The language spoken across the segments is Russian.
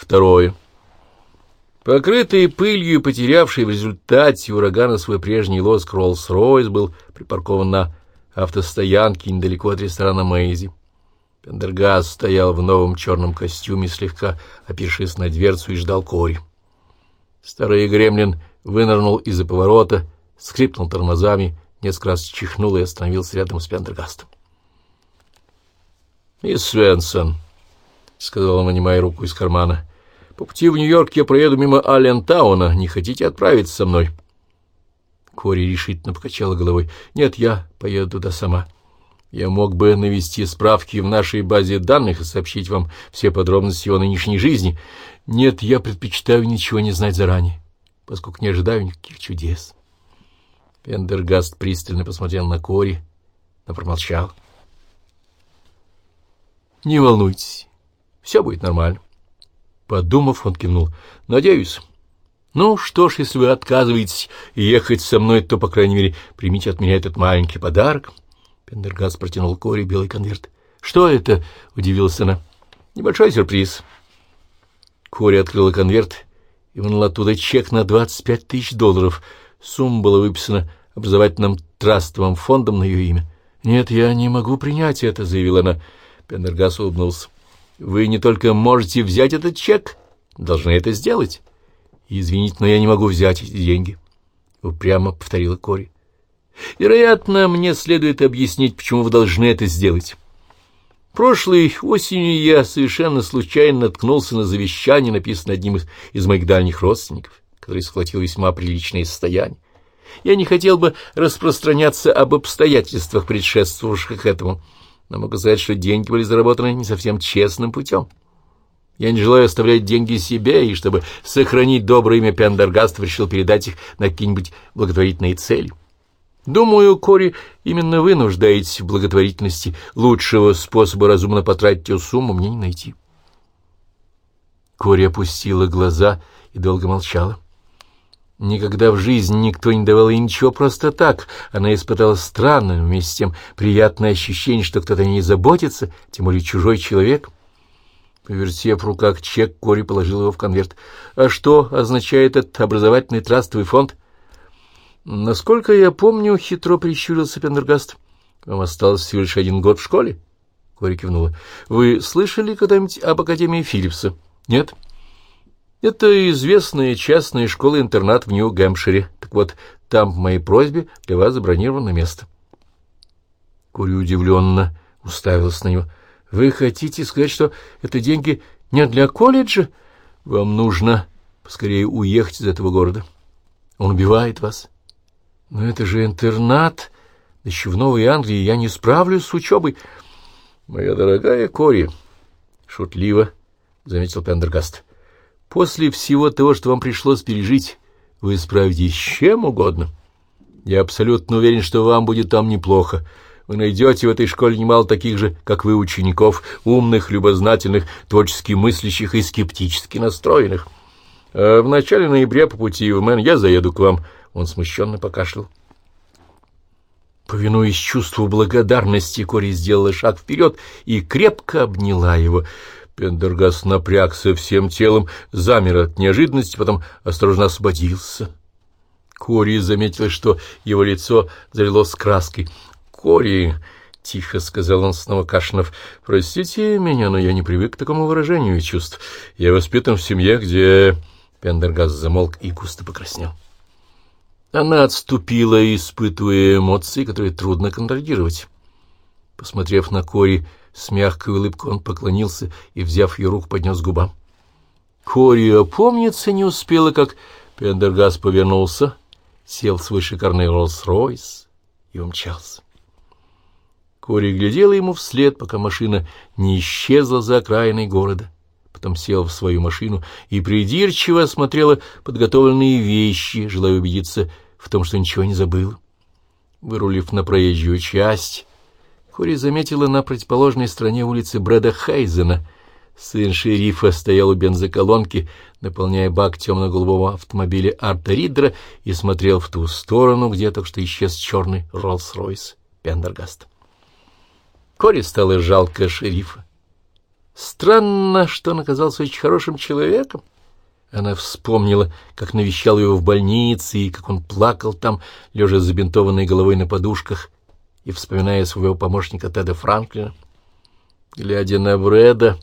Второе. Покрытый пылью и потерявший в результате урагана свой прежний лоск Роллс-Ройс был припаркован на автостоянке недалеко от ресторана Мэйзи. Пендергаст стоял в новом черном костюме, слегка опершись на дверцу, и ждал Кори. Старый гремлин вынырнул из-за поворота, скрипнул тормозами, несколько раз чихнул и остановился рядом с Пендергастом. — Мисс Свенсон, — сказал он, вынимая руку из кармана, — по пути в Нью-Йорк я проеду мимо Аллентауна. Не хотите отправиться со мной? Кори решительно покачала головой. — Нет, я поеду туда сама. Я мог бы навести справки в нашей базе данных и сообщить вам все подробности его нынешней жизни. Нет, я предпочитаю ничего не знать заранее, поскольку не ожидаю никаких чудес. Пендергаст пристально посмотрел на Кори, но промолчал. — Не волнуйтесь, все будет нормально. Подумав, он кивнул. — Надеюсь. Ну что ж, если вы отказываетесь ехать со мной, то, по крайней мере, примите от меня этот маленький подарок. Пендергаст протянул Кори белый конверт. — Что это? — удивилась она. — Небольшой сюрприз. Кори открыла конверт и вынул оттуда чек на двадцать пять тысяч долларов. Сумма была выписана образовательным трастовым фондом на ее имя. — Нет, я не могу принять это, — заявила она. Пендергас улыбнулся. — Вы не только можете взять этот чек, должны это сделать. — Извините, но я не могу взять эти деньги, — упрямо повторила Кори. — Вероятно, мне следует объяснить, почему вы должны это сделать. Прошлой осенью я совершенно случайно наткнулся на завещание, написанное одним из, из моих дальних родственников, который схватил весьма приличное состояние. Я не хотел бы распространяться об обстоятельствах, предшествовавших этому, — но могу сказать, что деньги были заработаны не совсем честным путем. Я не желаю оставлять деньги себе, и чтобы сохранить доброе имя Пендергаста, решил передать их на какие-нибудь благотворительные цели. Думаю, Кори, именно вы нуждаетесь в благотворительности. Лучшего способа разумно потратить эту сумму мне не найти. Кори опустила глаза и долго молчала. Никогда в жизни никто не давал ей ничего просто так. Она испытала странное, вместе с тем приятное ощущение, что кто-то о ней заботится, тем более чужой человек. Повертев в руках чек, Кори положил его в конверт. «А что означает этот образовательный трастовый фонд?» «Насколько я помню, — хитро прищурился Пендергаст, — вам осталось всего лишь один год в школе?» Кори кивнула. «Вы слышали когда-нибудь об Академии Филлипса?» «Нет?» Это известная частная школа-интернат в Нью-Гэмпшире. Так вот, там, по моей просьбе, для вас забронировано место. Кури удивленно уставилась на него. — Вы хотите сказать, что это деньги не для колледжа? Вам нужно поскорее уехать из этого города. Он убивает вас. Но это же интернат. Еще в Новой Англии я не справлюсь с учебой. — Моя дорогая Кори, — шутливо заметил Пендергаст, — После всего того, что вам пришлось пережить, вы справитесь с чем угодно. Я абсолютно уверен, что вам будет там неплохо. Вы найдете в этой школе немало таких же, как вы, учеников, умных, любознательных, творчески мыслящих и скептически настроенных. А в начале ноября по пути в Мэн я заеду к вам. Он смущенно покашлял. Повинуясь чувству благодарности, Кори сделала шаг вперед и крепко обняла его — Пендергаст напрягся всем телом, замер от неожиданности, потом осторожно освободился. Кори заметил, что его лицо залилось краской. «Кори!» — тихо сказал он снова Кашинов. — Простите меня, но я не привык к такому выражению чувств. Я воспитан в семье, где... Пендергаст замолк и густо покраснел. Она отступила, испытывая эмоции, которые трудно контролировать. Посмотрев на Кори, с мягкой улыбкой он поклонился и, взяв ее руку, поднес к губам. Кори опомниться не успела, как Пендергас повернулся, сел в свой шикарный Роллс-Ройс и умчался. Кори глядела ему вслед, пока машина не исчезла за окраиной города. Потом села в свою машину и придирчиво осмотрела подготовленные вещи, желая убедиться в том, что ничего не забыла. Вырулив на проезжую часть, Кори заметила на противоположной стороне улицы Брэда Хайзена. Сын шерифа стоял у бензоколонки, наполняя бак темно-голубого автомобиля Арта Риддера и смотрел в ту сторону, где только что исчез черный Роллс-Ройс Пендергаст. Кори стало жалко шерифа. Странно, что он оказался очень хорошим человеком. Она вспомнила, как навещал его в больнице, и как он плакал там, лежа забинтованной головой на подушках, и вспоминая своего помощника Теда Франклина. Глядя на Брэда,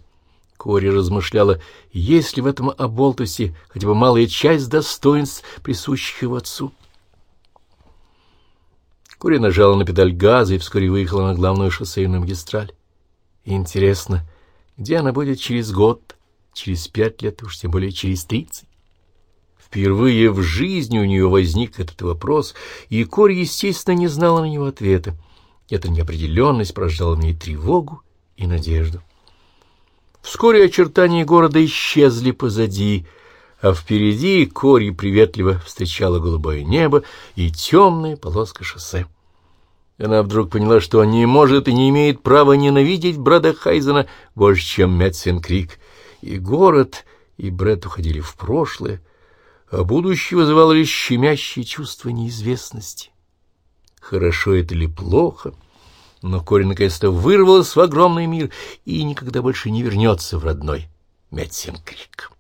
Кори размышляла, есть ли в этом оболтусе хотя бы малая часть достоинств, присущих его отцу. Кори нажала на педаль газа и вскоре выехала на главную шоссейную магистраль. Интересно, где она будет через год, через пять лет, уж тем более через тридцать? Впервые в жизни у нее возник этот вопрос, и Кори, естественно, не знала на него ответа. Эта неопределенность порождала в ней тревогу и надежду. Вскоре очертания города исчезли позади, а впереди Кори приветливо встречала голубое небо и темная полоска шоссе. Она вдруг поняла, что не может и не имеет права ненавидеть Брэда Хайзена больше, чем Мэтсен Крик. И город, и Брэд уходили в прошлое, а будущее вызывало лишь щемящее чувство неизвестности. Хорошо это или плохо — но Кори наконец-то вырвалась в огромный мир и никогда больше не вернется в родной Метсинкрик.